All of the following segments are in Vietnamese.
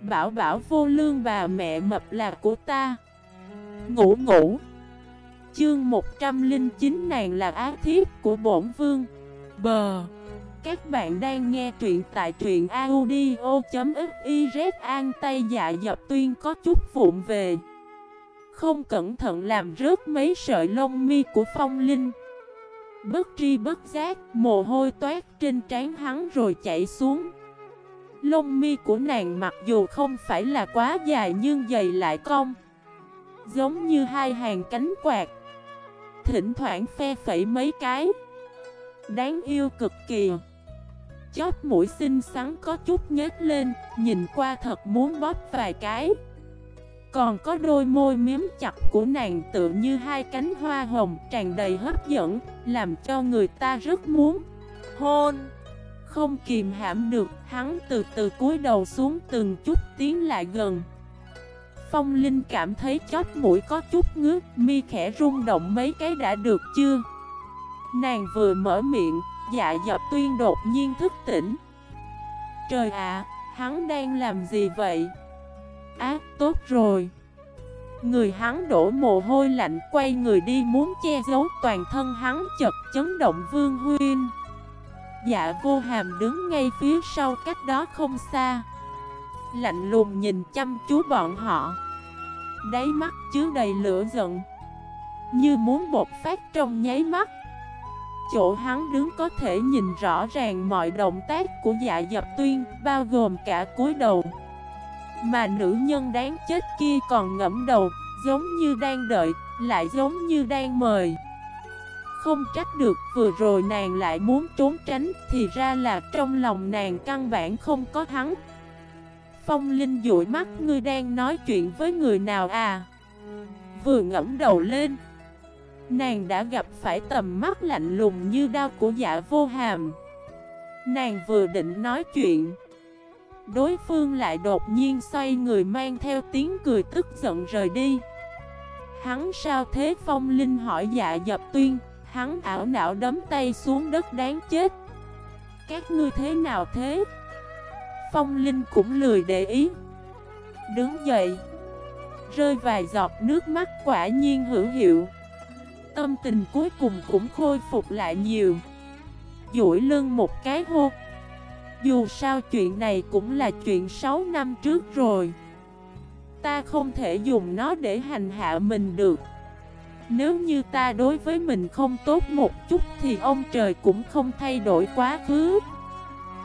Bảo bảo vô lương bà mẹ mập là của ta. Ngủ ngủ. Chương 109 nàng là á thiếp của bổn vương. Bờ. Các bạn đang nghe truyện tại truyện audio.xyz An, tay dạ dập tuyên có chút vụn về. Không cẩn thận làm rớt mấy sợi lông mi của phong linh. Bất tri bất giác, Mồ hôi toát trên trán hắn rồi chảy xuống. Lông mi của nàng mặc dù không phải là quá dài nhưng dày lại cong, Giống như hai hàng cánh quạt. Thỉnh thoảng phe phẩy mấy cái. Đáng yêu cực kỳ. Chóp mũi xinh xắn có chút nhếch lên, Nhìn qua thật muốn bóp vài cái. Còn có đôi môi miếm chặt của nàng tựa như hai cánh hoa hồng tràn đầy hấp dẫn, Làm cho người ta rất muốn. Hôn! Không kìm hãm được, hắn từ từ cúi đầu xuống từng chút tiến lại gần. Phong Linh cảm thấy chót mũi có chút ngứa, mi khẽ rung động mấy cái đã được chưa? Nàng vừa mở miệng, dạ dập tuyên đột nhiên thức tỉnh. Trời ạ, hắn đang làm gì vậy? Á, tốt rồi. Người hắn đổ mồ hôi lạnh quay người đi muốn che giấu toàn thân hắn chật chấn động vương huyên. Dạ vô hàm đứng ngay phía sau cách đó không xa. Lạnh lùng nhìn chăm chú bọn họ. Đáy mắt chứa đầy lửa giận. Như muốn bột phát trong nháy mắt. Chỗ hắn đứng có thể nhìn rõ ràng mọi động tác của dạ dập tuyên, Bao gồm cả cúi đầu. Mà nữ nhân đáng chết kia còn ngẫm đầu, Giống như đang đợi, Lại giống như đang mời không trách được, vừa rồi nàng lại muốn trốn tránh, Thì ra là trong lòng nàng căn bản không có thắng Phong Linh dụi mắt, ngươi đang nói chuyện với người nào à? Vừa ngẫm đầu lên, Nàng đã gặp phải tầm mắt lạnh lùng như đau của dạ vô hàm. Nàng vừa định nói chuyện, Đối phương lại đột nhiên xoay người mang theo tiếng cười tức giận rời đi. Hắn sao thế? Phong linh hỏi dạ dập tuyên. Hắn ảo não đấm tay xuống đất đáng chết. Các ngươi thế nào thế? Phong Linh cũng lười để ý. Đứng dậy. Rơi vài giọt nước mắt quả nhiên hữu hiệu. Tâm tình cuối cùng cũng khôi phục lại nhiều. Duỗi lưng một cái hô. Dù sao chuyện này cũng là chuyện 6 năm trước rồi. Ta không thể dùng nó để hành hạ mình được nếu như ta đối với mình không tốt một chút thì ông trời cũng không thay đổi quá khứ.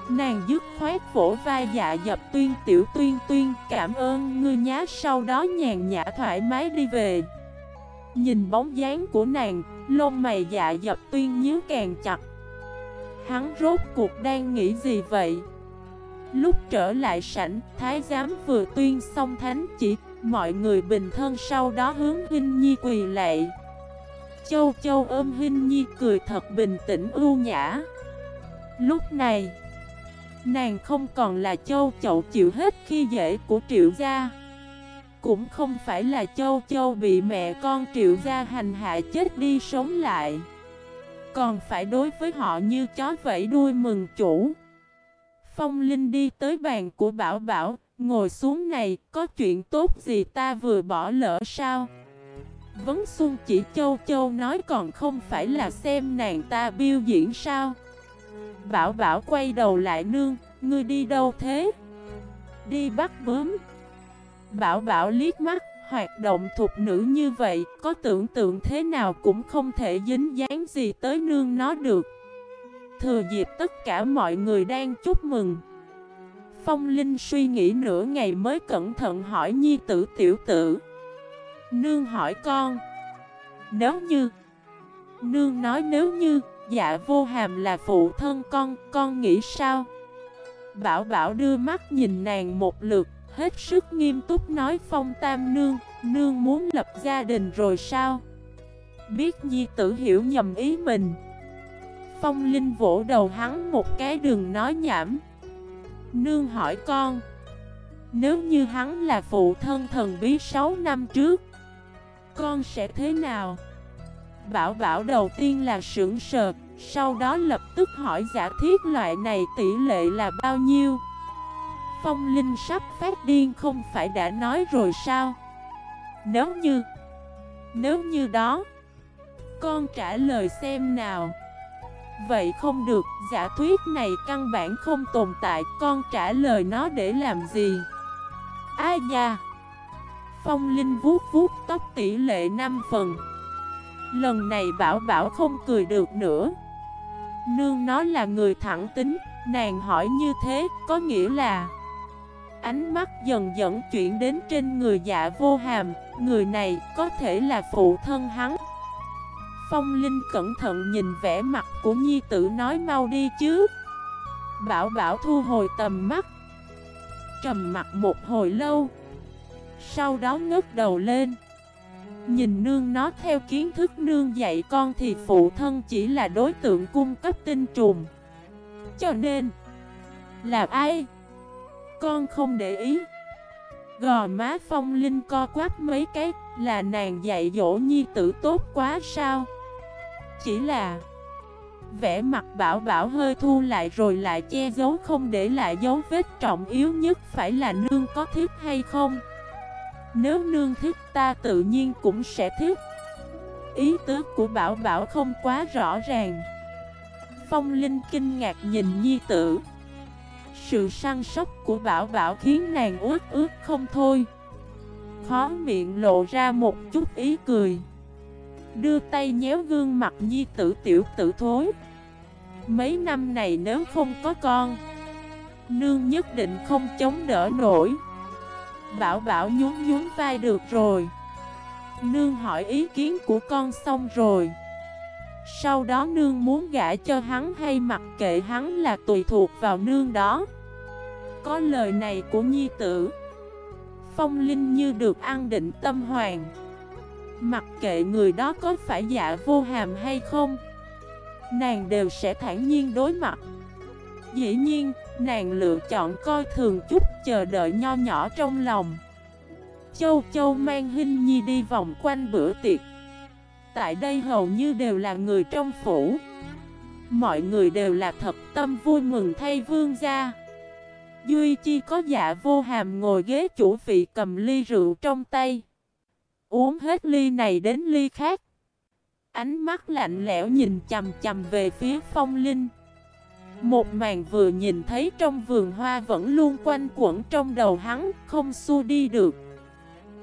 Nàng dứt khoát vỗ vai dạ dập tuyên tiểu tuyên tuyên Cảm ơn ngươi nhá. Sau đó nhàn nhã thoải mái đi về. Nhìn bóng dáng của nàng, lông mày dạ dập tuyên nhíu càng chặt. Hắn rốt cuộc đang nghĩ gì vậy? Lúc trở lại sảnh, thái giám vừa tuyên xong thánh chỉ Mọi người bình thân sau đó hướng Hinh Nhi quỳ lạy. Châu Châu ôm Hinh Nhi cười thật bình tĩnh ưu nhã. Lúc này, Nàng không còn là châu, chậu chịu hết khi dễ của triệu gia. Cũng không phải là châu châu bị mẹ con triệu gia hành hạ chết đi sống lại. Còn phải đối với họ như chó vẫy đuôi mừng chủ. Phong Linh đi tới bàn của Bảo Bảo Ngồi xuống này, có chuyện tốt gì ta vừa bỏ lỡ sao? Vấn Xuân chỉ châu châu nói còn không phải là xem nàng ta biểu diễn sao? Bảo Bảo quay đầu lại nương, ngươi đi đâu thế? Đi bắt bướm. Bảo Bảo liếc mắt, hoạt động thuộc nữ như vậy, có tưởng tượng thế nào cũng không thể dính dáng gì tới nương nó được. Thừa dịp tất cả mọi người đang chúc mừng. Phong Linh suy nghĩ nửa ngày mới cẩn thận hỏi nhi tử tiểu tử. Nương hỏi con, Nếu như, Nương nói nếu như Dạ vô hàm là phụ thân con Con nghĩ sao? Bảo bảo đưa mắt nhìn nàng một lượt, Hết sức nghiêm túc nói, phong tam nương Nương muốn lập gia đình rồi sao? Biết nhi tử hiểu nhầm ý mình. Phong Linh vỗ đầu hắn một cái đừng nói nhảm. Nương hỏi con, Nếu như hắn là phụ thân thần bí 6 năm trước, Con sẽ thế nào? Bảo bảo đầu tiên là sững sờ, Sau đó lập tức hỏi giả thiết loại này tỷ lệ là bao nhiêu? Phong Linh sắp phát điên không phải đã nói rồi sao Nếu như Nếu như đó, Con trả lời xem nào Vậy không được, giả thuyết này căn bản không tồn tại Con trả lời nó để làm gì? Ai nha Phong Linh vuốt vuốt tóc tỷ lệ 5 phần. Lần này Bảo Bảo không cười được nữa. Nương nó là người thẳng tính Nàng hỏi như thế có nghĩa là Ánh mắt dần dần chuyển đến trên người dạ vô hàm Người này có thể là phụ thân hắn. Phong Linh cẩn thận nhìn vẻ mặt của nhi tử nói mau đi chứ. Bảo bảo thu hồi tầm mắt. Trầm mặt một hồi lâu. Sau đó ngước đầu lên. Nhìn nương nó theo kiến thức nương dạy con thì phụ thân chỉ là đối tượng cung cấp tinh trùng Cho nên, Là ai? Con không để ý. Gò má phong linh co quắp mấy cái, Là nàng dạy dỗ nhi tử tốt quá sao? Chỉ là Vẽ mặt bảo bảo hơi thu lại rồi lại che giấu không để lại dấu vết trọng yếu nhất phải là nương có thích hay không. Nếu nương thích ta tự nhiên cũng sẽ thích. Ý tứ của bảo bảo không quá rõ ràng. Phong Linh kinh ngạc nhìn nhi tử. Sự săn sóc của Bảo Bảo khiến nàng ướt ướt không thôi. Khó miệng lộ ra một chút ý cười. Đưa tay nhéo gương mặt nhi tử tiểu tử thối. Mấy năm này nếu không có con, Nương nhất định không chống đỡ nổi. Bảo bảo nhún nhún vai được rồi. Nương hỏi ý kiến của con xong rồi. Sau đó nương muốn gả cho hắn hay mặc kệ hắn là tùy thuộc vào nương đó. Có lời này của nhi tử. Phong Linh như được an định tâm hoàng Mặc kệ người đó có phải dạ vô hàm hay không Nàng đều sẽ thản nhiên đối mặt. Dĩ nhiên, nàng lựa chọn coi thường chút chờ đợi nho nhỏ trong lòng. Châu Châu mang Hinh Nhi đi vòng quanh bữa tiệc. Tại đây hầu như đều là người trong phủ. Mọi người đều là thật tâm vui mừng thay vương gia. Duy chi có dạ vô hàm ngồi ghế chủ vị cầm ly rượu trong tay. Uống hết ly này đến ly khác. Ánh mắt lạnh lẽo nhìn chầm chầm về phía phong linh. Một màn vừa nhìn thấy trong vườn hoa vẫn luôn quanh quẩn trong đầu hắn, Không xua đi được.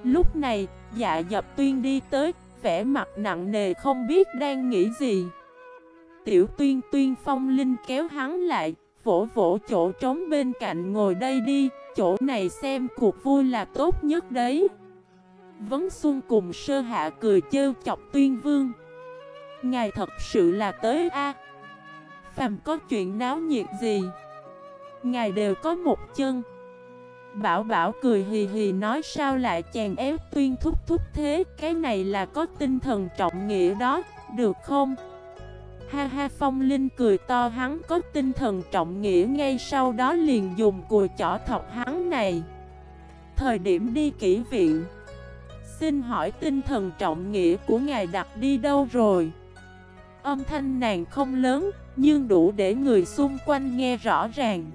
Lúc này dạ dập tuyên đi tới, vẻ mặt nặng nề không biết đang nghĩ gì. Tiểu tuyên tuyên phong linh kéo hắn lại, Vỗ vỗ chỗ trống bên cạnh ngồi đây đi, Chỗ này xem cuộc vui là tốt nhất đấy. Vấn Xuân cùng sơ hạ cười trêu chọc tuyên vương. Ngài thật sự là tới A. Phàm có chuyện náo nhiệt gì, Ngài đều có một chân. Bảo bảo cười hì hì nói sao lại chàng ép tuyên thúc thúc thế? Cái này là có tinh thần trọng nghĩa đó, Được không? Ha ha, phong linh cười to, hắn có tinh thần trọng nghĩa ngay sau đó liền dùng cùi chỏ thọc hắn này. Thời điểm đi kỹ viện Xin hỏi tinh thần trọng nghĩa của ngài đặt đi đâu rồi? Âm thanh nàng không lớn, nhưng đủ để người xung quanh nghe rõ ràng.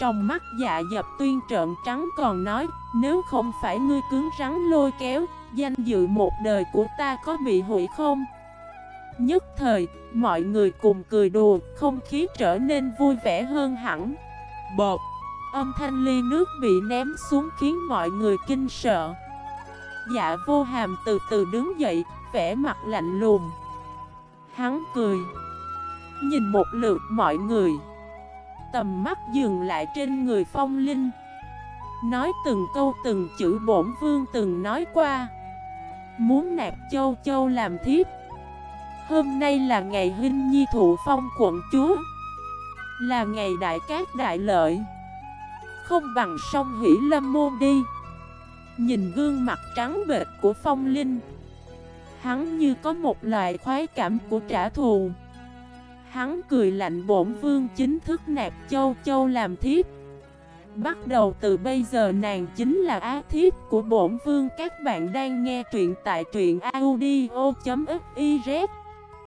Trong mắt dạ dập tuyên trợn trắng còn nói, nếu không phải ngươi cứng rắn lôi kéo, danh dự một đời của ta có bị hủy không? Nhất thời, mọi người cùng cười đùa, không khí trở nên vui vẻ hơn hẳn. Bột, âm thanh ly nước bị ném xuống khiến mọi người kinh sợ. Dạ vô hàm từ từ đứng dậy, vẻ mặt lạnh lùng. Hắn cười. Nhìn một lượt mọi người. Tầm mắt dừng lại trên người phong linh. Nói từng câu từng chữ bổn vương từng nói qua. Muốn nạp châu châu làm thiếp. Hôm nay là ngày hinh nhi thụ phong quận chúa. Là ngày đại cát đại lợi. Không bằng sông hỷ lâm môn đi. Nhìn gương mặt trắng bệt của phong linh. Hắn như có một loại khoái cảm của trả thù. Hắn cười lạnh bổn vương chính thức nạp châu châu làm thiếp. Bắt đầu từ bây giờ nàng chính là á thiếp của bổn vương. Các bạn đang nghe truyện tại truyện audio.fif